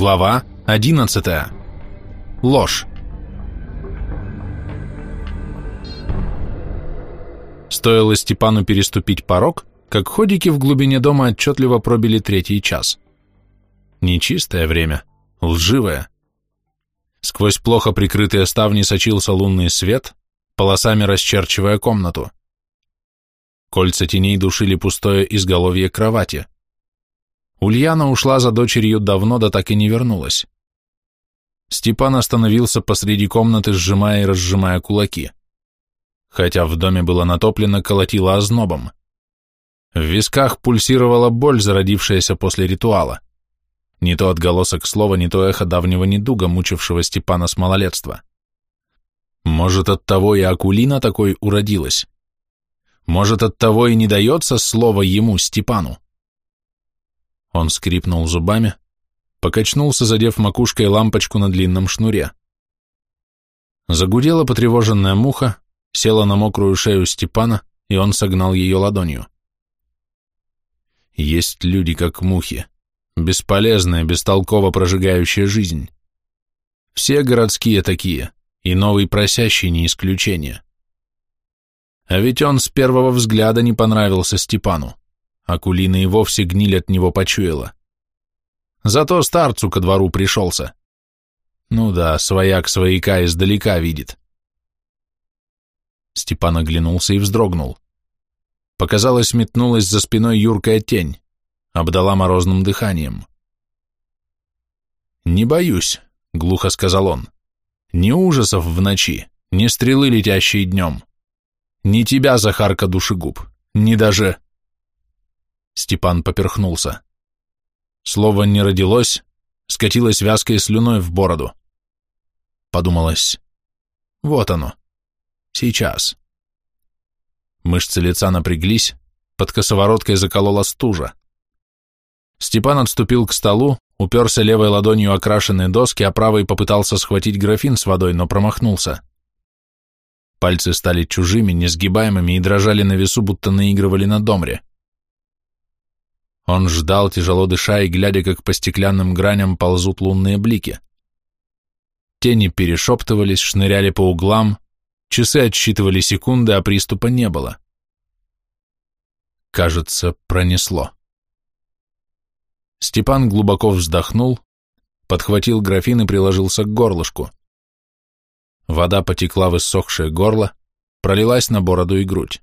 Глава 11. Ложь. Стоило Степану переступить порог, как ходики в глубине дома отчетливо пробили третий час. Нечистое время, лживое. Сквозь плохо прикрытые ставни сочился лунный свет, полосами расчерчивая комнату. Кольца теней душили пустое изголовье кровати. Ульяна ушла за дочерью давно, да так и не вернулась. Степан остановился посреди комнаты, сжимая и разжимая кулаки. Хотя в доме было натоплено, колотило ознобом. В висках пульсировала боль, зародившаяся после ритуала. Не то отголосок слова, не то эхо давнего недуга, мучившего Степана с малолетства. Может, от того и Акулина такой уродилась? Может, от того и не дается слово ему, Степану? Он скрипнул зубами, покачнулся, задев макушкой лампочку на длинном шнуре. Загудела потревоженная муха, села на мокрую шею Степана, и он согнал ее ладонью. Есть люди, как мухи, бесполезная, бестолково прожигающая жизнь. Все городские такие, и новый просящий не исключение. А ведь он с первого взгляда не понравился Степану. Акулина и вовсе гниль от него почуяла. Зато старцу ко двору пришелся. Ну да, свояк свояка издалека видит. Степан оглянулся и вздрогнул. Показалось, метнулась за спиной юркая тень, обдала морозным дыханием. «Не боюсь», — глухо сказал он. «Ни ужасов в ночи, ни стрелы, летящие днем. Ни тебя, Захарка душегуб, ни даже...» Степан поперхнулся. Слово не родилось, скатилось вязкой слюной в бороду. Подумалось, вот оно, сейчас. Мышцы лица напряглись, под косовороткой заколола стужа. Степан отступил к столу, уперся левой ладонью окрашенные доски, а правой попытался схватить графин с водой, но промахнулся. Пальцы стали чужими, несгибаемыми и дрожали на весу, будто наигрывали на домре. Он ждал, тяжело дыша и глядя, как по стеклянным граням ползут лунные блики. Тени перешептывались, шныряли по углам, часы отсчитывали секунды, а приступа не было. Кажется, пронесло. Степан глубоко вздохнул, подхватил графин и приложился к горлышку. Вода потекла в иссохшее горло, пролилась на бороду и грудь.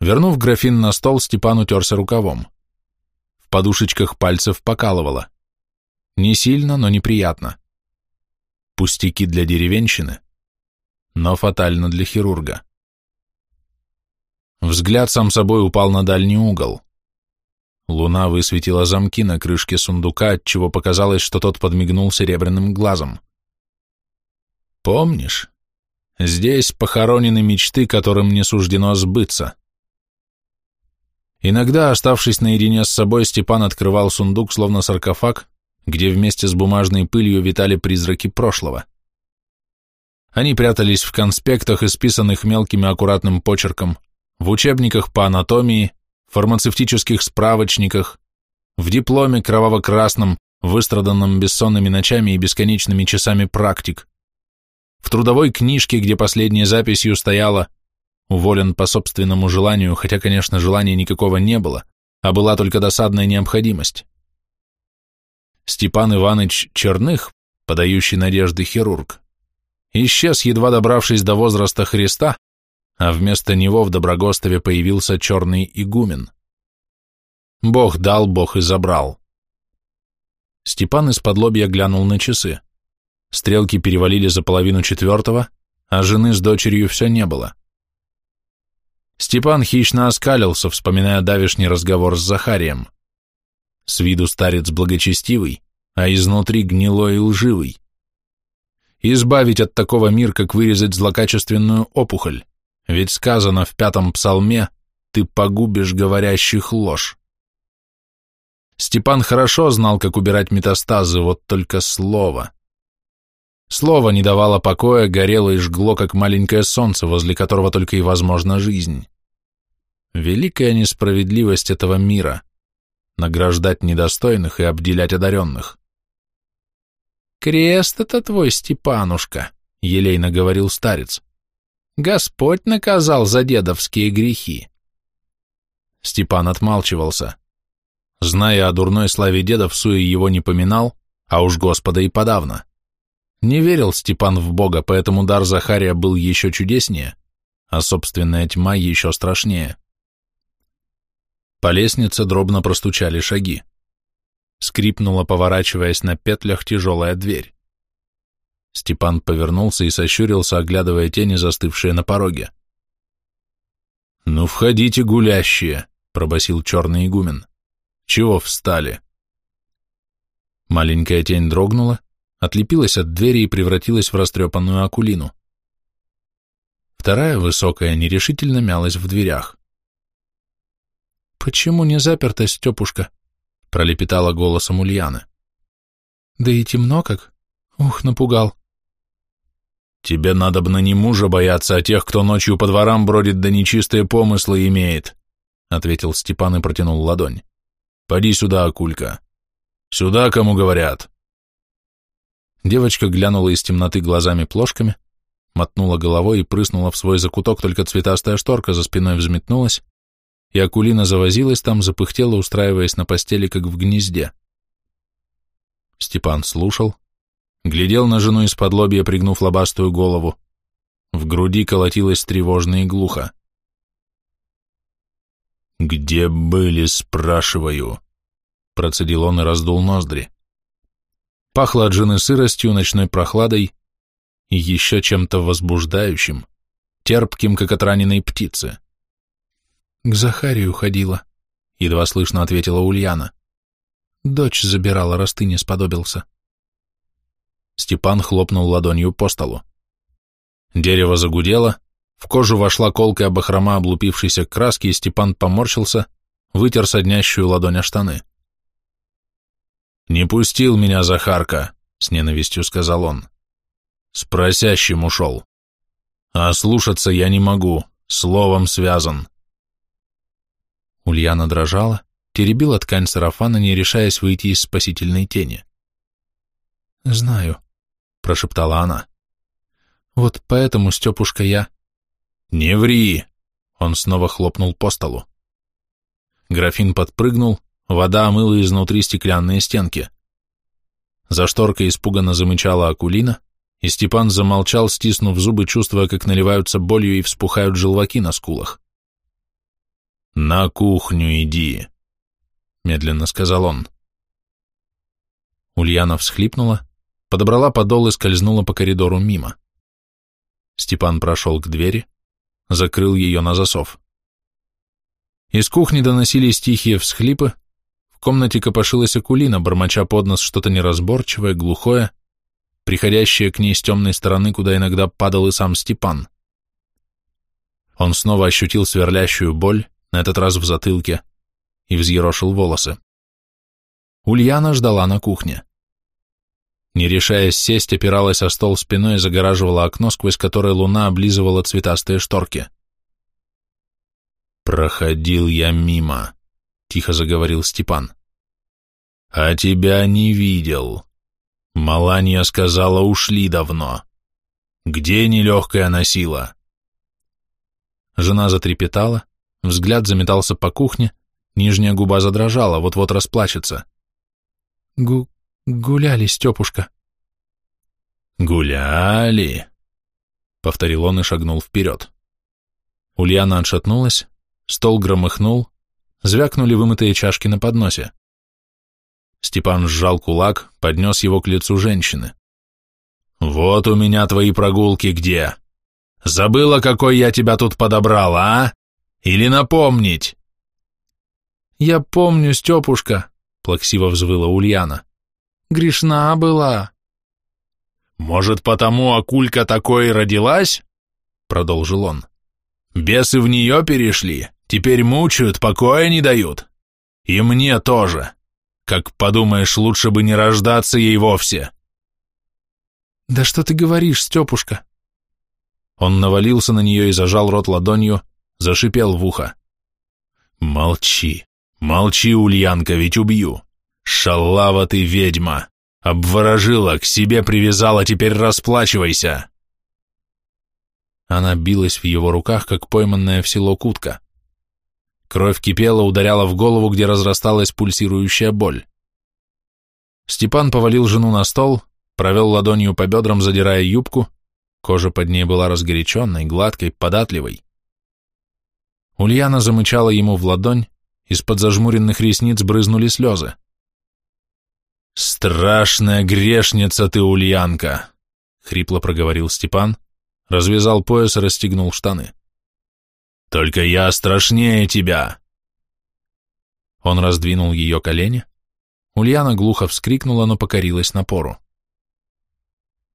Вернув графин на стол, Степан утерся рукавом. В подушечках пальцев покалывало. Не сильно, но неприятно. Пустяки для деревенщины, но фатально для хирурга. Взгляд сам собой упал на дальний угол. Луна высветила замки на крышке сундука, отчего показалось, что тот подмигнул серебряным глазом. «Помнишь? Здесь похоронены мечты, которым не суждено сбыться». Иногда, оставшись наедине с собой, Степан открывал сундук, словно саркофаг, где вместе с бумажной пылью витали призраки прошлого. Они прятались в конспектах, исписанных мелким и аккуратным почерком, в учебниках по анатомии, фармацевтических справочниках, в дипломе кроваво-красном, выстраданном бессонными ночами и бесконечными часами практик, в трудовой книжке, где последней записью стояла Уволен по собственному желанию, хотя, конечно, желания никакого не было, а была только досадная необходимость. Степан Иванович Черных, подающий надежды хирург, исчез, едва добравшись до возраста Христа, а вместо него в Доброгостове появился черный игумен. Бог дал, Бог и забрал. Степан из-под лобья глянул на часы. Стрелки перевалили за половину четвертого, а жены с дочерью все не было. Степан хищно оскалился, вспоминая давешний разговор с Захарием. С виду старец благочестивый, а изнутри гнилой и лживый. Избавить от такого мир, как вырезать злокачественную опухоль, ведь сказано в пятом псалме «ты погубишь говорящих ложь». Степан хорошо знал, как убирать метастазы, вот только слово. Слово не давало покоя, горело и жгло, как маленькое солнце, возле которого только и возможна жизнь. Великая несправедливость этого мира. награждать недостойных и обделять одаренных. «Крест это твой, Степанушка», — елейно говорил старец. «Господь наказал за дедовские грехи». Степан отмалчивался. Зная о дурной славе деда, в суе его не поминал, а уж Господа и подавно. Не верил Степан в Бога, поэтому дар Захария был еще чудеснее, а собственная тьма еще страшнее. По лестнице дробно простучали шаги. Скрипнула, поворачиваясь на петлях, тяжелая дверь. Степан повернулся и сощурился, оглядывая тени, застывшие на пороге. «Ну, входите, гулящие!» — пробасил черный игумен. «Чего встали?» Маленькая тень дрогнула, отлепилась от двери и превратилась в растрепанную акулину. Вторая, высокая, нерешительно мялась в дверях. «Почему не заперта, Степушка?» — пролепетала голосом Ульяны. «Да и темно как. Ух, напугал». «Тебе надо бы на не мужа бояться, а тех, кто ночью по дворам бродит да нечистые помыслы имеет», — ответил Степан и протянул ладонь. «Поди сюда, Акулька. Сюда, кому говорят». Девочка глянула из темноты глазами-плошками, мотнула головой и прыснула в свой закуток, только цветастая шторка за спиной взметнулась, и Акулина завозилась там, запыхтела, устраиваясь на постели, как в гнезде. Степан слушал, глядел на жену из-под лобья, пригнув лобастую голову. В груди колотилось тревожно и глухо. «Где были, спрашиваю?» Процедил он и раздул ноздри. Пахло от жены сыростью, ночной прохладой и еще чем-то возбуждающим, терпким, как от раненой птицы. «К Захарию ходила», — едва слышно ответила Ульяна. «Дочь забирала, раз ты не сподобился». Степан хлопнул ладонью по столу. Дерево загудело, в кожу вошла колкая бахрома облупившейся краски, и Степан поморщился, вытер соднящую ладонь о штаны. «Не пустил меня Захарка», — с ненавистью сказал он. «С просящим ушел. А слушаться я не могу, словом связан». Ульяна дрожала, теребила ткань сарафана, не решаясь выйти из спасительной тени. «Знаю», — прошептала она. «Вот поэтому, Степушка, я...» «Не ври!» — он снова хлопнул по столу. Графин подпрыгнул, Вода омыла изнутри стеклянные стенки. За шторкой испуганно замычала акулина, и Степан замолчал, стиснув зубы, чувствуя, как наливаются болью и вспухают желваки на скулах. «На кухню иди», — медленно сказал он. Ульяна всхлипнула, подобрала подол и скользнула по коридору мимо. Степан прошел к двери, закрыл ее на засов. Из кухни доносились тихие всхлипы, в комнате копошилась Акулина, бормоча под нос что-то неразборчивое, глухое, приходящее к ней с темной стороны, куда иногда падал и сам Степан. Он снова ощутил сверлящую боль, на этот раз в затылке, и взъерошил волосы. Ульяна ждала на кухне. Не решаясь сесть, опиралась о стол спиной и загораживала окно, сквозь которое луна облизывала цветастые шторки. «Проходил я мимо», — тихо заговорил Степан. «А тебя не видел. Маланья сказала, ушли давно. Где нелегкая носила?» Жена затрепетала, взгляд заметался по кухне, нижняя губа задрожала, вот-вот расплачется. «Гу... гуляли, Степушка». «Гуляли?» — повторил он и шагнул вперед. Ульяна отшатнулась, стол громыхнул, Звякнули вымытые чашки на подносе. Степан сжал кулак, поднес его к лицу женщины. «Вот у меня твои прогулки где? Забыла, какой я тебя тут подобрал, а? Или напомнить?» «Я помню, Степушка», — плаксиво взвыла Ульяна. «Грешна была». «Может, потому Акулька такой родилась?» — продолжил он. «Бесы в нее перешли, Теперь мучают, покоя не дают. И мне тоже. Как подумаешь, лучше бы не рождаться ей вовсе. Да что ты говоришь, Степушка? Он навалился на нее и зажал рот ладонью, зашипел в ухо. Молчи, Молчи, Ульянка, ведь убью. Шалава ты, ведьма. Обворожила, к себе привязала, теперь расплачивайся. Она билась в его руках, как пойманная в село кутка. Кровь кипела, ударяла в голову, где разрасталась пульсирующая боль. Степан повалил жену на стол, провел ладонью по бедрам, задирая юбку, кожа под ней была разгоряченной, гладкой, податливой. Ульяна замычала ему в ладонь, из-под зажмуренных ресниц брызнули слезы. «Страшная грешница ты, Ульянка!» — хрипло проговорил Степан, развязал пояс и расстегнул штаны. «Только я страшнее тебя!» Он раздвинул ее колени. Ульяна глухо вскрикнула, но покорилась напору.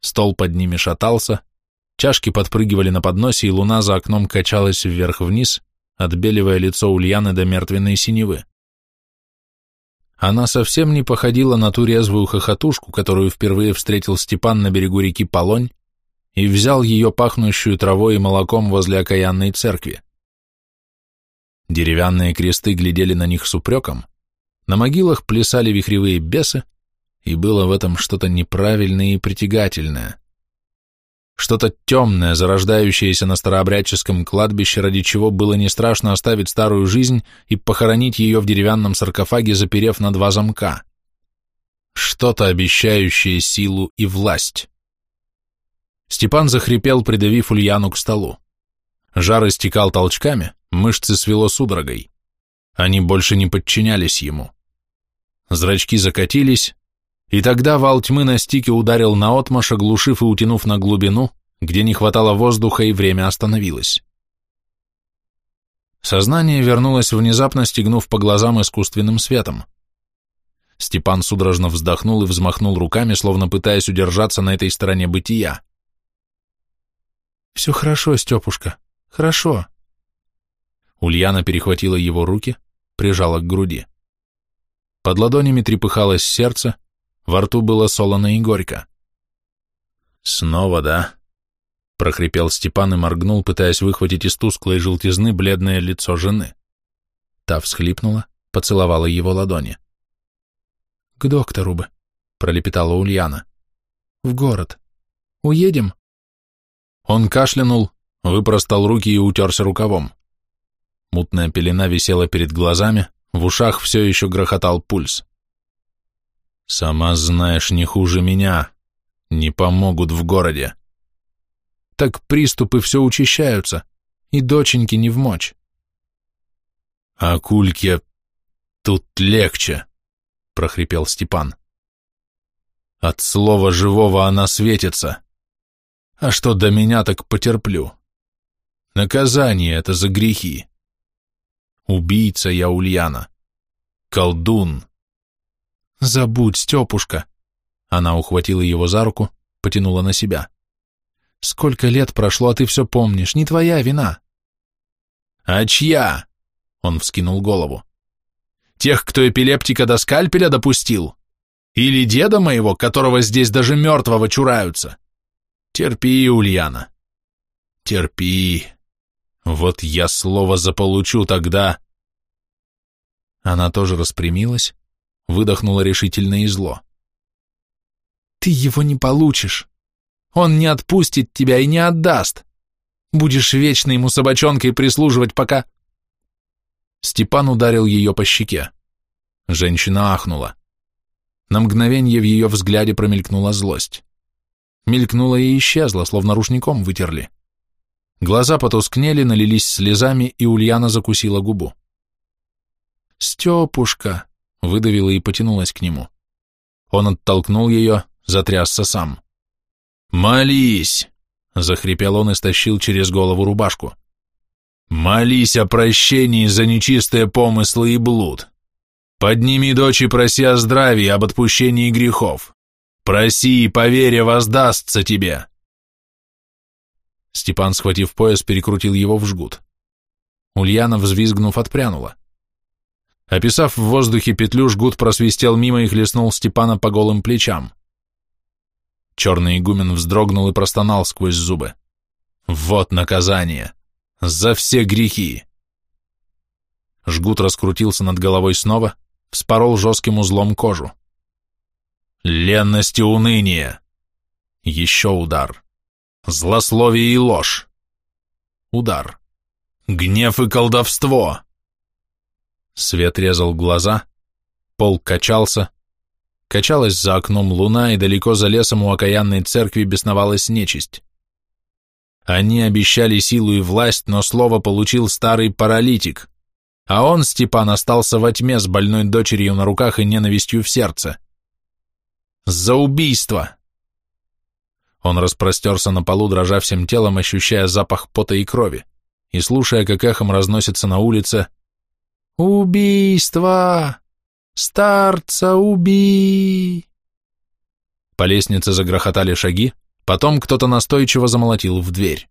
Стол под ними шатался, чашки подпрыгивали на подносе, и луна за окном качалась вверх-вниз, отбеливая лицо Ульяны до мертвенной синевы. Она совсем не походила на ту резвую хохотушку, которую впервые встретил Степан на берегу реки Полонь и взял ее пахнущую травой и молоком возле окаянной церкви. Деревянные кресты глядели на них с упреком, на могилах плясали вихревые бесы, и было в этом что-то неправильное и притягательное. Что-то темное, зарождающееся на старообрядческом кладбище, ради чего было не страшно оставить старую жизнь и похоронить ее в деревянном саркофаге, заперев на два замка. Что-то обещающее силу и власть. Степан захрипел, придавив Ульяну к столу. Жар истекал толчками, мышцы свело судорогой. Они больше не подчинялись ему. Зрачки закатились, и тогда вал тьмы на стике ударил наотмашь, оглушив и утянув на глубину, где не хватало воздуха и время остановилось. Сознание вернулось внезапно, стегнув по глазам искусственным светом. Степан судорожно вздохнул и взмахнул руками, словно пытаясь удержаться на этой стороне бытия. «Все хорошо, Степушка, хорошо». Ульяна перехватила его руки, прижала к груди. Под ладонями трепыхалось сердце, во рту было солоно и горько. «Снова, да?» — прохрипел Степан и моргнул, пытаясь выхватить из тусклой желтизны бледное лицо жены. Та всхлипнула, поцеловала его ладони. «К доктору бы», — пролепетала Ульяна. «В город. Уедем?» Он кашлянул, выпростал руки и утерся рукавом. Мутная пелена висела перед глазами, в ушах все еще грохотал пульс. Сама знаешь, не хуже меня. Не помогут в городе. Так приступы все учащаются, и доченьки не в мочь. А кульке тут легче, прохрипел Степан. От слова живого она светится. А что до меня, так потерплю. Наказание это за грехи. Убийца я Ульяна. Колдун. «Забудь, Степушка!» Она ухватила его за руку, потянула на себя. «Сколько лет прошло, а ты все помнишь, не твоя вина!» «А чья?» Он вскинул голову. «Тех, кто эпилептика до скальпеля допустил? Или деда моего, которого здесь даже мертвого чураются? Терпи, Ульяна, терпи. Вот я слово заполучу тогда...» Она тоже распрямилась, выдохнула решительно и зло. «Ты его не получишь. Он не отпустит тебя и не отдаст. Будешь вечно ему собачонкой прислуживать, пока...» Степан ударил ее по щеке. Женщина ахнула. На мгновение в ее взгляде промелькнула злость. Мелькнула и исчезла, словно рушником вытерли. Глаза потускнели, налились слезами, и Ульяна закусила губу. «Степушка!» выдавила и потянулась к нему. Он оттолкнул ее, затрясся сам. «Молись!» — захрипел он и стащил через голову рубашку. «Молись о прощении за нечистые помыслы и блуд. Подними дочь и проси о здравии, об отпущении грехов. Проси, и поверя воздастся тебе!» Степан, схватив пояс, перекрутил его в жгут. Ульяна, взвизгнув, отпрянула. Описав в воздухе петлю, жгут просвистел мимо и хлестнул Степана по голым плечам. Черный игумен вздрогнул и простонал сквозь зубы. «Вот наказание! За все грехи!» Жгут раскрутился над головой снова, вспорол жестким узлом кожу. Ленность и уныние. Еще удар. Злословие и ложь. Удар. Гнев и колдовство. Свет резал глаза, пол качался, качалась за окном луна, и далеко за лесом у окаянной церкви бесновалась нечисть. Они обещали силу и власть, но слово получил старый паралитик, а он, Степан, остался во тьме с больной дочерью на руках и ненавистью в сердце. За убийство! Он распростерся на полу, дрожа всем телом, ощущая запах пота и крови, и слушая, как эхом разносится на улице «Убийство! Старца уби!» По лестнице загрохотали шаги, потом кто-то настойчиво замолотил в дверь.